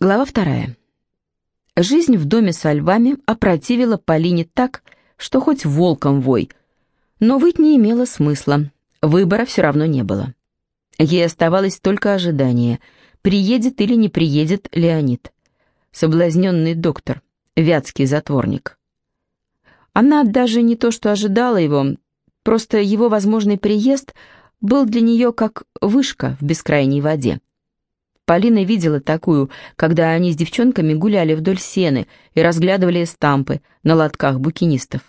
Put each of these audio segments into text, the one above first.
Глава вторая. Жизнь в доме со львами опротивила Полине так, что хоть волком вой. Но выть не имело смысла, выбора все равно не было. Ей оставалось только ожидание, приедет или не приедет Леонид. Соблазненный доктор, вятский затворник. Она даже не то что ожидала его, просто его возможный приезд был для нее как вышка в бескрайней воде. Полина видела такую, когда они с девчонками гуляли вдоль сены и разглядывали эстампы на лотках букинистов.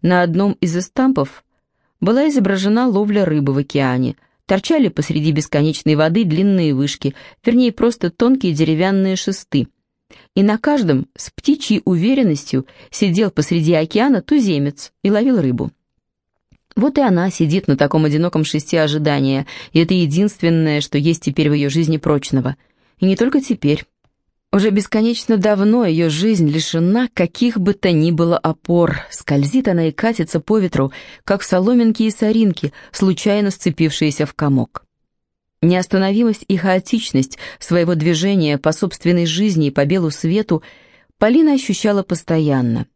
На одном из эстампов была изображена ловля рыбы в океане. Торчали посреди бесконечной воды длинные вышки, вернее, просто тонкие деревянные шесты. И на каждом с птичьей уверенностью сидел посреди океана туземец и ловил рыбу. Вот и она сидит на таком одиноком шесте ожидания, и это единственное, что есть теперь в ее жизни прочного. И не только теперь. Уже бесконечно давно ее жизнь лишена каких бы то ни было опор. Скользит она и катится по ветру, как соломинки и соринки, случайно сцепившиеся в комок. Неостановимость и хаотичность своего движения по собственной жизни и по белу свету Полина ощущала постоянно.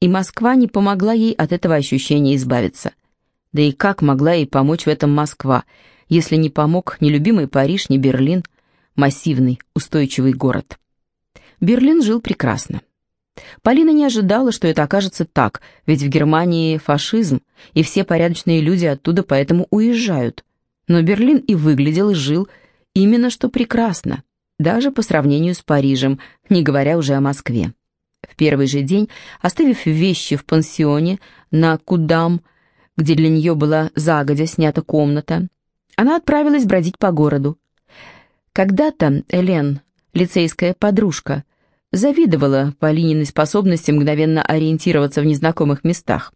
И Москва не помогла ей от этого ощущения избавиться – да и как могла ей помочь в этом Москва, если не помог ни любимый Париж, ни Берлин, массивный, устойчивый город. Берлин жил прекрасно. Полина не ожидала, что это окажется так, ведь в Германии фашизм, и все порядочные люди оттуда поэтому уезжают. Но Берлин и выглядел, и жил именно что прекрасно, даже по сравнению с Парижем, не говоря уже о Москве. В первый же день, оставив вещи в пансионе на Кудам, где для нее была загодя снята комната, она отправилась бродить по городу. Когда-то Элен, лицейская подружка, завидовала Полининой способности мгновенно ориентироваться в незнакомых местах.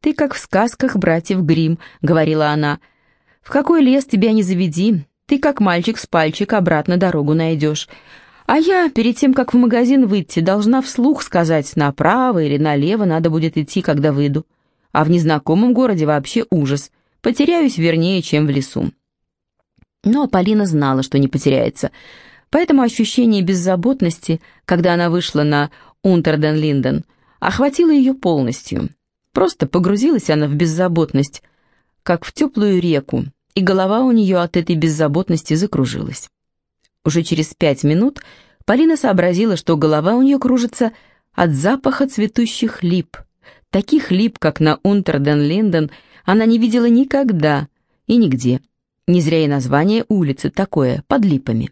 «Ты как в сказках братьев Грим, говорила она. «В какой лес тебя не заведи, ты как мальчик с пальчик обратно дорогу найдешь. А я, перед тем, как в магазин выйти, должна вслух сказать, направо или налево надо будет идти, когда выйду а в незнакомом городе вообще ужас. Потеряюсь вернее, чем в лесу. Но Полина знала, что не потеряется, поэтому ощущение беззаботности, когда она вышла на Унтерден-Линден, охватило ее полностью. Просто погрузилась она в беззаботность, как в теплую реку, и голова у нее от этой беззаботности закружилась. Уже через пять минут Полина сообразила, что голова у нее кружится от запаха цветущих лип – Таких лип, как на Унтерден-Линден, она не видела никогда и нигде. Не зря и название улицы такое, под липами.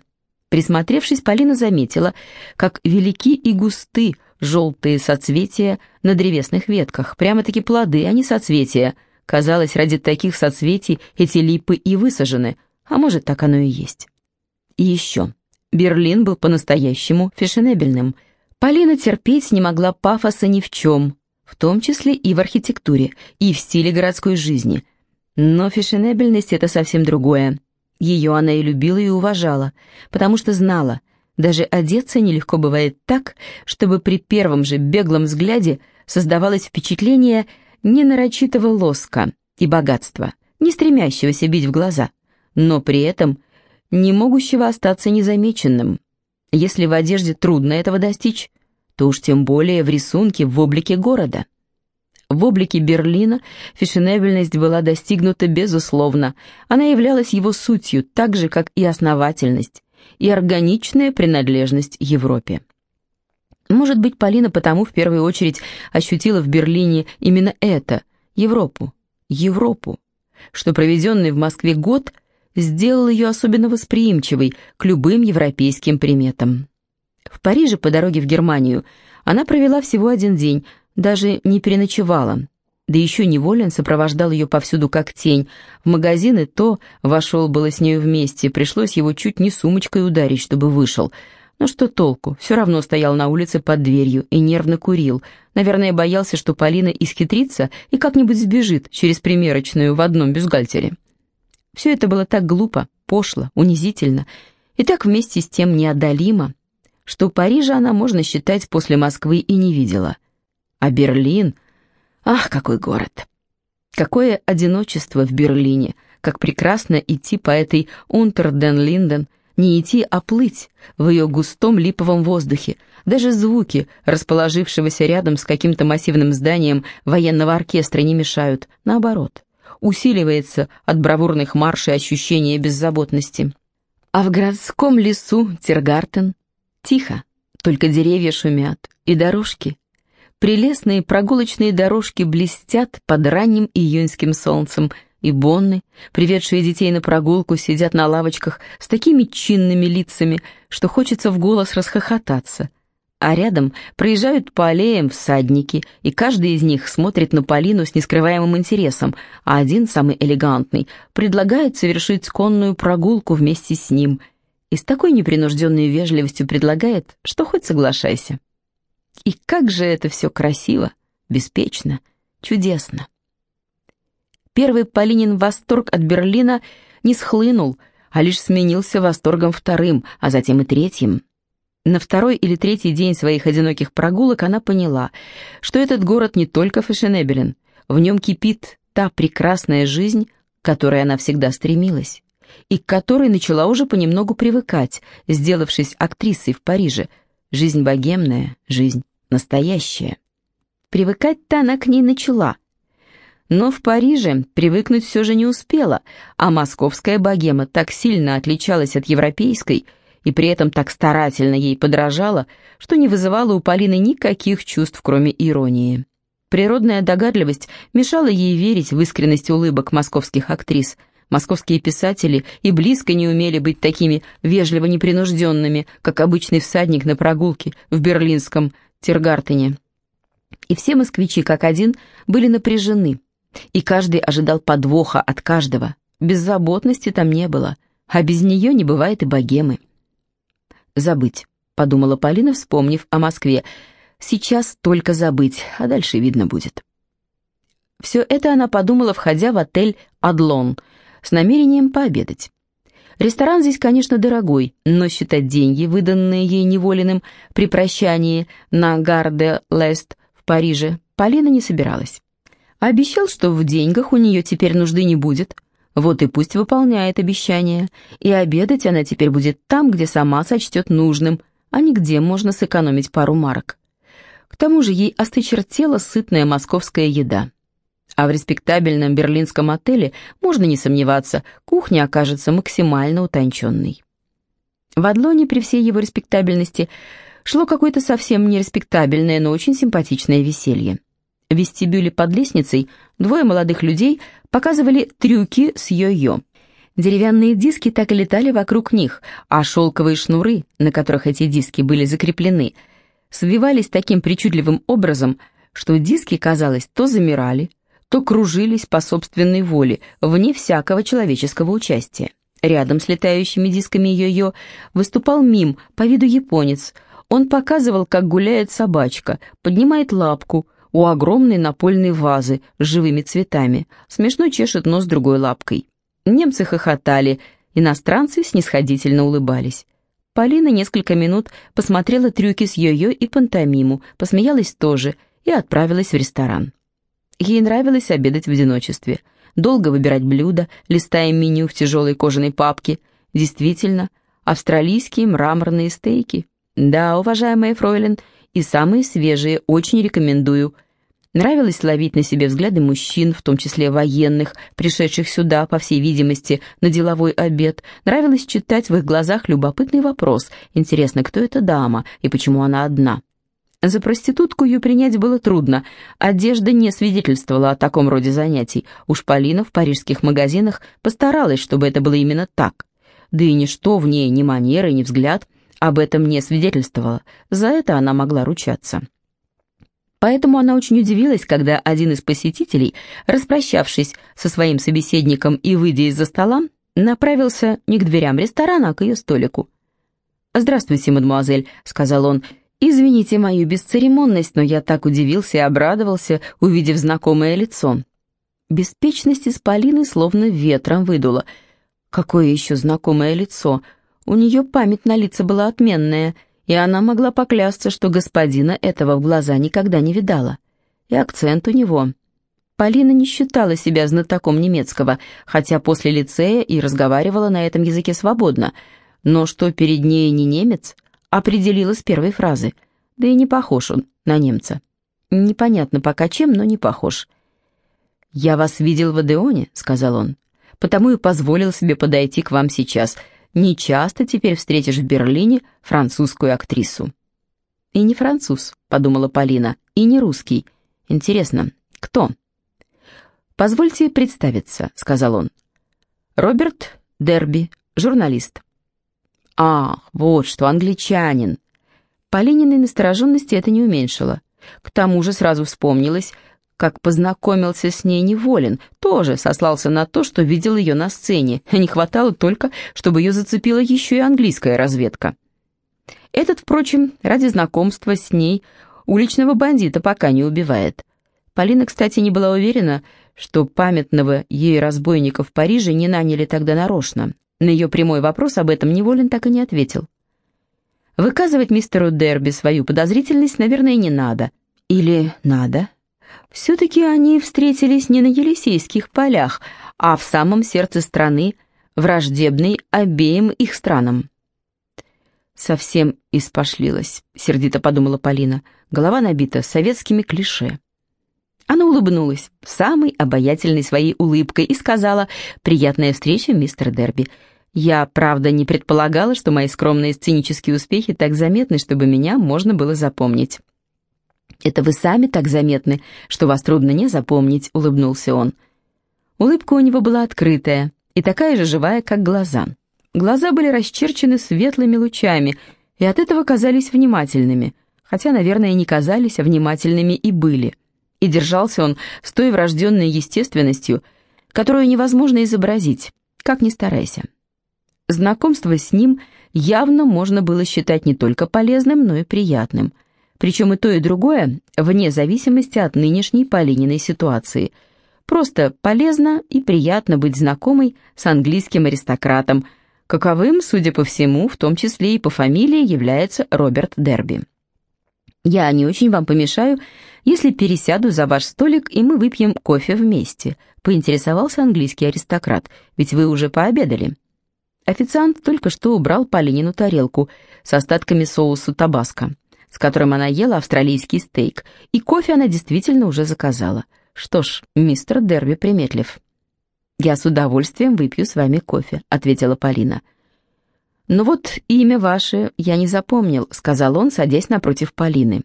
Присмотревшись, Полина заметила, как велики и густы желтые соцветия на древесных ветках, прямо-таки плоды, а не соцветия. Казалось, ради таких соцветий эти липы и высажены, а может, так оно и есть. И еще. Берлин был по-настоящему фешенебельным. Полина терпеть не могла пафоса ни в чем, в том числе и в архитектуре, и в стиле городской жизни. Но фешенебельность — это совсем другое. Ее она и любила, и уважала, потому что знала, даже одеться нелегко бывает так, чтобы при первом же беглом взгляде создавалось впечатление ненарочитого лоска и богатства, не стремящегося бить в глаза, но при этом не могущего остаться незамеченным. Если в одежде трудно этого достичь, то уж тем более в рисунке в облике города. В облике Берлина фешенебельность была достигнута безусловно, она являлась его сутью, так же, как и основательность, и органичная принадлежность Европе. Может быть, Полина потому в первую очередь ощутила в Берлине именно это, Европу, Европу, что проведенный в Москве год сделал ее особенно восприимчивой к любым европейским приметам. В Париже по дороге в Германию она провела всего один день, даже не переночевала. Да еще Неволин сопровождал ее повсюду как тень. В магазины то вошел было с нею вместе, пришлось его чуть не сумочкой ударить, чтобы вышел. Но что толку, все равно стоял на улице под дверью и нервно курил. Наверное, боялся, что Полина исхитрится и как-нибудь сбежит через примерочную в одном бюстгальтере. Все это было так глупо, пошло, унизительно и так вместе с тем неодолимо, что Парижа она, можно считать, после Москвы и не видела. А Берлин... Ах, какой город! Какое одиночество в Берлине, как прекрасно идти по этой Унтерден-Линден, не идти, а плыть в ее густом липовом воздухе. Даже звуки, расположившегося рядом с каким-то массивным зданием военного оркестра, не мешают. Наоборот, усиливается от бравурных маршей ощущение беззаботности. А в городском лесу Тиргартен тихо, только деревья шумят, и дорожки. Прелестные прогулочные дорожки блестят под ранним июньским солнцем – и Бонны, приведшие детей на прогулку, сидят на лавочках с такими чинными лицами, что хочется в голос расхохотаться. А рядом проезжают по аллеям всадники, и каждый из них смотрит на Полину с нескрываемым интересом, а один, самый элегантный, предлагает совершить конную прогулку вместе с ним и с такой непринужденной вежливостью предлагает, что хоть соглашайся. И как же это все красиво, беспечно, чудесно. Первый Полинин восторг от Берлина не схлынул, а лишь сменился восторгом вторым, а затем и третьим. На второй или третий день своих одиноких прогулок она поняла, что этот город не только фешенебелен, в нем кипит та прекрасная жизнь, к которой она всегда стремилась, и к которой начала уже понемногу привыкать, сделавшись актрисой в Париже. Жизнь богемная, жизнь настоящая. Привыкать-то она к ней начала — но в Париже привыкнуть все же не успела, а московская богема так сильно отличалась от европейской и при этом так старательно ей подражала, что не вызывала у Полины никаких чувств, кроме иронии. Природная догадливость мешала ей верить в искренность улыбок московских актрис. Московские писатели и близко не умели быть такими вежливо непринужденными, как обычный всадник на прогулке в берлинском Тиргартене. И все москвичи, как один, были напряжены – и каждый ожидал подвоха от каждого. Беззаботности там не было, а без нее не бывает и богемы. «Забыть», — подумала Полина, вспомнив о Москве. «Сейчас только забыть, а дальше видно будет». Все это она подумала, входя в отель «Адлон», с намерением пообедать. Ресторан здесь, конечно, дорогой, но считать деньги, выданные ей неволенным при прощании на Гарде-Лест в Париже, Полина не собиралась. Обещал, что в деньгах у нее теперь нужды не будет. Вот и пусть выполняет обещание. И обедать она теперь будет там, где сама сочтет нужным, а не где можно сэкономить пару марок. К тому же ей осточертела сытная московская еда. А в респектабельном берлинском отеле, можно не сомневаться, кухня окажется максимально утонченной. В Адлоне при всей его респектабельности шло какое-то совсем нереспектабельное, но очень симпатичное веселье. В вестибюле под лестницей двое молодых людей показывали трюки с йо-йо. Деревянные диски так и летали вокруг них, а шелковые шнуры, на которых эти диски были закреплены, свивались таким причудливым образом, что диски, казалось, то замирали, то кружились по собственной воле, вне всякого человеческого участия. Рядом с летающими дисками йо-йо выступал мим, по виду японец. Он показывал, как гуляет собачка, поднимает лапку – у огромной напольной вазы с живыми цветами, смешно чешет нос другой лапкой. Немцы хохотали, иностранцы снисходительно улыбались. Полина несколько минут посмотрела трюки с йо-йо и пантомиму, посмеялась тоже и отправилась в ресторан. Ей нравилось обедать в одиночестве, долго выбирать блюда, листая меню в тяжелой кожаной папке. Действительно, австралийские мраморные стейки. Да, уважаемая фройлен, и самые свежие, очень рекомендую. Нравилось ловить на себе взгляды мужчин, в том числе военных, пришедших сюда, по всей видимости, на деловой обед. Нравилось читать в их глазах любопытный вопрос. Интересно, кто эта дама и почему она одна? За проститутку ее принять было трудно. Одежда не свидетельствовала о таком роде занятий. Уж Полина в парижских магазинах постаралась, чтобы это было именно так. Да и ничто в ней, ни манеры, ни взгляд – об этом не свидетельствовало, за это она могла ручаться. Поэтому она очень удивилась, когда один из посетителей, распрощавшись со своим собеседником и выйдя из-за стола, направился не к дверям ресторана, а к ее столику. «Здравствуйте, мадемуазель», — сказал он. «Извините мою бесцеремонность, но я так удивился и обрадовался, увидев знакомое лицо». Беспечность из Полины словно ветром выдуло. «Какое еще знакомое лицо?» У нее память на лица была отменная, и она могла поклясться, что господина этого в глаза никогда не видала. И акцент у него. Полина не считала себя знатоком немецкого, хотя после лицея и разговаривала на этом языке свободно. но что перед ней не немец, определила с первой фразы. Да и не похож он на немца. Непонятно пока чем, но не похож. «Я вас видел в Адеоне», — сказал он, — «потому и позволил себе подойти к вам сейчас. Не часто теперь встретишь в Берлине французскую актрису». «И не француз», — подумала Полина, — «и не русский. Интересно, кто?» «Позвольте представиться», — сказал он. «Роберт Дерби, журналист». «Ах, вот что, англичанин». Полининой настороженности это не уменьшило. К тому же сразу вспомнилось, как познакомился с ней Неволин, тоже сослался на то, что видел ее на сцене, не хватало только, чтобы ее зацепила еще и английская разведка. Этот, впрочем, ради знакомства с ней уличного бандита пока не убивает. Полина, кстати, не была уверена, что памятного ей разбойника в Париже не наняли тогда нарочно. На ее прямой вопрос об этом Неволин так и не ответил. Выказывать мистеру Дерби свою подозрительность, наверное, не надо. Или надо? Все-таки они встретились не на Елисейских полях, а в самом сердце страны, враждебной обеим их странам. «Совсем испошлилась», — сердито подумала Полина. Голова набита советскими клише. Она улыбнулась самой обаятельной своей улыбкой и сказала «Приятная встреча, мистер Дерби. Я, правда, не предполагала, что мои скромные сценические успехи так заметны, чтобы меня можно было запомнить». «Это вы сами так заметны, что вас трудно не запомнить», — улыбнулся он. Улыбка у него была открытая и такая же живая, как глаза. Глаза были расчерчены светлыми лучами и от этого казались внимательными, хотя, наверное, не казались, а внимательными и были. И держался он с той врожденной естественностью, которую невозможно изобразить, как ни старайся. Знакомство с ним явно можно было считать не только полезным, но и приятным. Причем и то, и другое, вне зависимости от нынешней Полининой ситуации. Просто полезно и приятно быть знакомой с английским аристократом – каковым, судя по всему, в том числе и по фамилии, является Роберт Дерби. «Я не очень вам помешаю, если пересяду за ваш столик, и мы выпьем кофе вместе», поинтересовался английский аристократ, «ведь вы уже пообедали». Официант только что убрал Полинину тарелку с остатками соуса табаско, с которым она ела австралийский стейк, и кофе она действительно уже заказала. Что ж, мистер Дерби приметлив. «Я с удовольствием выпью с вами кофе», — ответила Полина. «Ну вот имя ваше я не запомнил», — сказал он, садясь напротив Полины.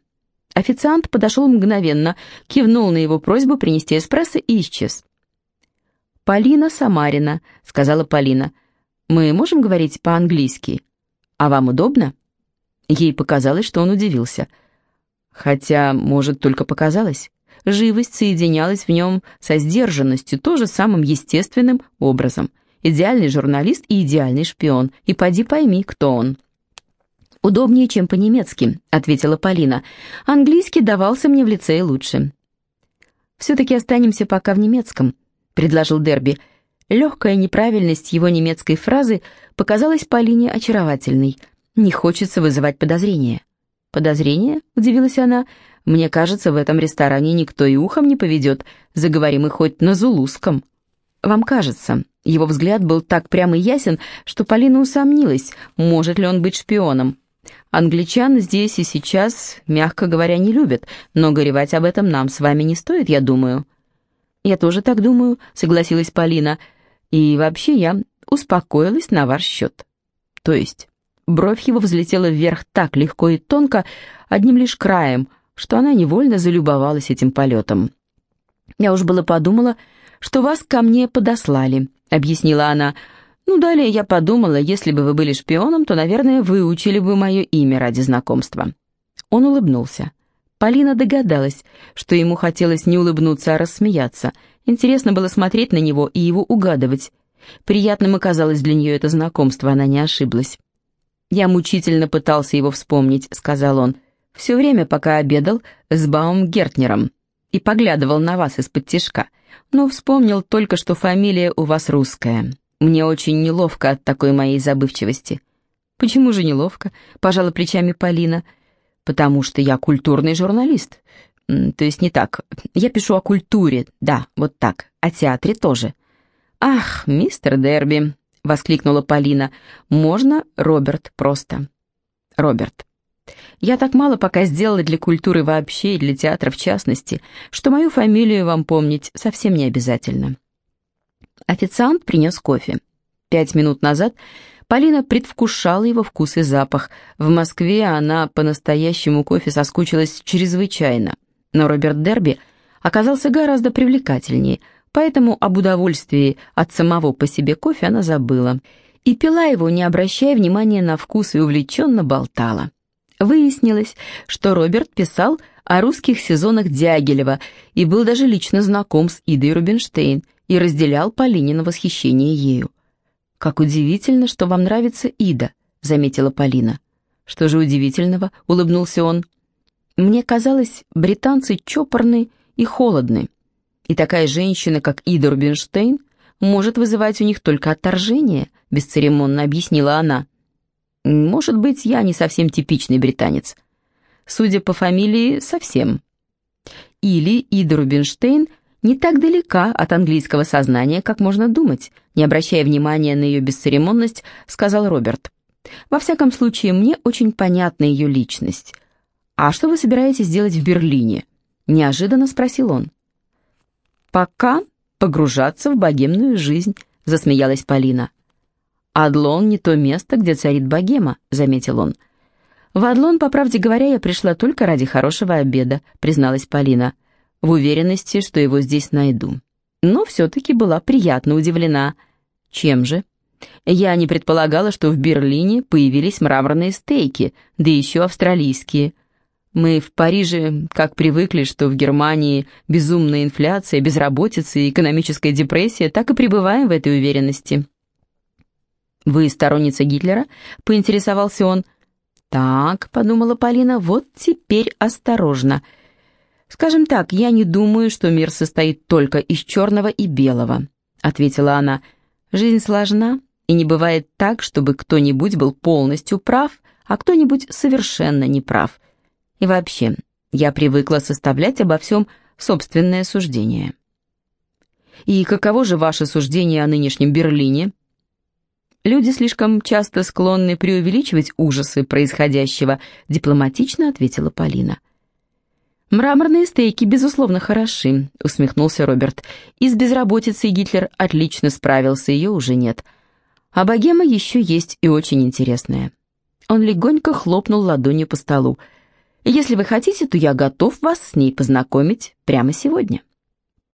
Официант подошел мгновенно, кивнул на его просьбу принести эспрессо и исчез. «Полина Самарина», — сказала Полина. «Мы можем говорить по-английски? А вам удобно?» Ей показалось, что он удивился. Хотя, может, только показалось живость соединялась в нем со сдержанностью, тоже самым естественным образом. Идеальный журналист и идеальный шпион, и поди пойми, кто он. «Удобнее, чем по-немецки», — ответила Полина. «Английский давался мне в лицее лучше». «Все-таки останемся пока в немецком», — предложил Дерби. Легкая неправильность его немецкой фразы показалась Полине очаровательной. «Не хочется вызывать подозрения». «Подозрения?» — удивилась она. Мне кажется, в этом ресторане никто и ухом не поведет, заговорим и хоть на зулузском. Вам кажется, его взгляд был так прям и ясен, что Полина усомнилась, может ли он быть шпионом. Англичан здесь и сейчас, мягко говоря, не любят, но горевать об этом нам с вами не стоит, я думаю. Я тоже так думаю, согласилась Полина. И вообще я успокоилась на ваш счет. То есть, бровь его взлетела вверх так легко и тонко, одним лишь краем — что она невольно залюбовалась этим полетом. «Я уж было подумала, что вас ко мне подослали», — объяснила она. «Ну, далее я подумала, если бы вы были шпионом, то, наверное, выучили бы мое имя ради знакомства». Он улыбнулся. Полина догадалась, что ему хотелось не улыбнуться, а рассмеяться. Интересно было смотреть на него и его угадывать. Приятным оказалось для нее это знакомство, она не ошиблась. «Я мучительно пытался его вспомнить», — сказал он все время, пока обедал с Баумгертнером и поглядывал на вас из-под тишка, но вспомнил только, что фамилия у вас русская. Мне очень неловко от такой моей забывчивости». «Почему же неловко?» — пожала плечами Полина. «Потому что я культурный журналист. То есть не так. Я пишу о культуре, да, вот так. О театре тоже». «Ах, мистер Дерби, — воскликнула Полина. «Можно Роберт просто». «Роберт». Я так мало пока сделала для культуры вообще и для театра в частности, что мою фамилию вам помнить совсем не обязательно. Официант принес кофе. Пять минут назад Полина предвкушала его вкус и запах. В Москве она по-настоящему кофе соскучилась чрезвычайно. Но Роберт Дерби оказался гораздо привлекательнее, поэтому об удовольствии от самого по себе кофе она забыла. И пила его, не обращая внимания на вкус, и увлеченно болтала. Выяснилось, что Роберт писал о русских сезонах Дягилева и был даже лично знаком с Идой Рубинштейн и разделял Полинина восхищение ею. «Как удивительно, что вам нравится Ида», — заметила Полина. «Что же удивительного?» — улыбнулся он. «Мне казалось, британцы чопорны и холодны, и такая женщина, как Ида Рубинштейн, может вызывать у них только отторжение», — бесцеремонно объяснила она. Может быть, я не совсем типичный британец. Судя по фамилии, совсем. Или Ида Рубинштейн не так далека от английского сознания, как можно думать, не обращая внимания на ее бесцеремонность, сказал Роберт. Во всяком случае, мне очень понятна ее личность. «А что вы собираетесь делать в Берлине?» – неожиданно спросил он. «Пока погружаться в богемную жизнь», – засмеялась Полина. «Адлон не то место, где царит богема», — заметил он. «В Адлон, по правде говоря, я пришла только ради хорошего обеда», — призналась Полина, в уверенности, что его здесь найду. Но все-таки была приятно удивлена. Чем же? Я не предполагала, что в Берлине появились мраморные стейки, да еще австралийские. Мы в Париже как привыкли, что в Германии безумная инфляция, безработица и экономическая депрессия, так и пребываем в этой уверенности. «Вы сторонница Гитлера?» — поинтересовался он. «Так», — подумала Полина, — «вот теперь осторожно. Скажем так, я не думаю, что мир состоит только из черного и белого», — ответила она. «Жизнь сложна, и не бывает так, чтобы кто-нибудь был полностью прав, а кто-нибудь совершенно неправ. И вообще, я привыкла составлять обо всем собственное суждение». «И каково же ваше суждение о нынешнем Берлине?» Люди слишком часто склонны преувеличивать ужасы происходящего, дипломатично ответила Полина. «Мраморные стейки, безусловно, хороши», — усмехнулся Роберт. «И с безработицей Гитлер отлично справился, ее уже нет. А богема еще есть и очень интересная». Он легонько хлопнул ладонью по столу. «Если вы хотите, то я готов вас с ней познакомить прямо сегодня».